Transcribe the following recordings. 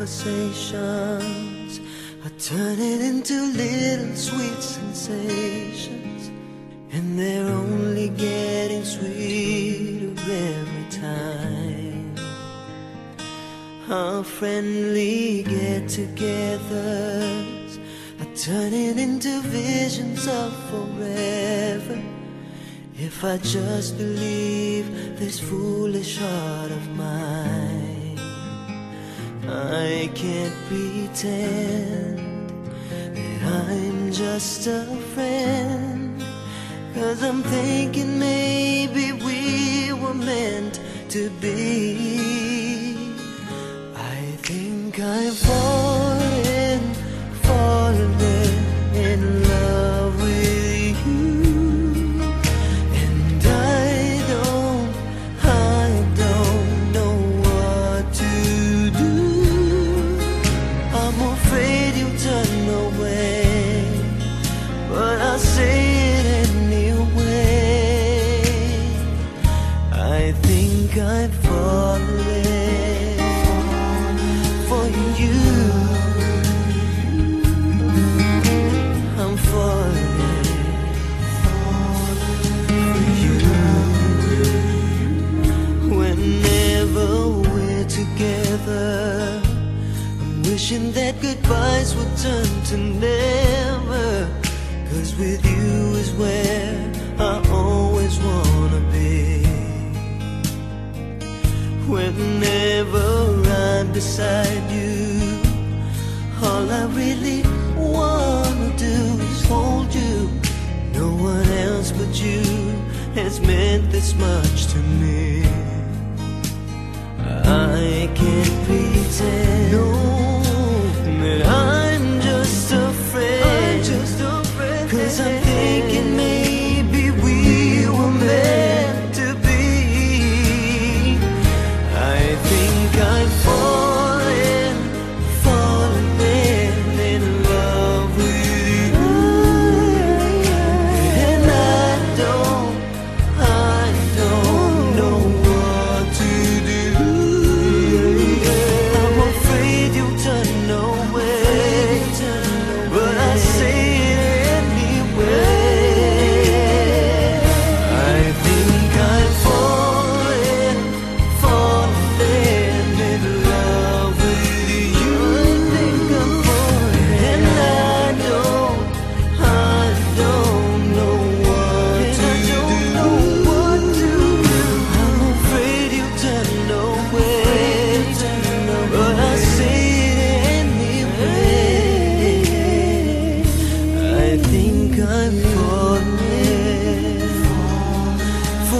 Conversations are turning into little sweet sensations, friendly get togethers are turning into visions of forever. If I just believe this foolish heart of mine, I can't pretend that I'm just a friend. Cause I'm thinking maybe we were meant to be. I'm falling for you. I'm falling for you. Whenever we're together, I'm wishing that goodbyes would turn to never. Cause with you is where I Whenever I'm beside you, all I really wanna do is hold you. No one else but you has meant this much to me. I can't pretend no, that I'm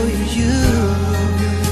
you.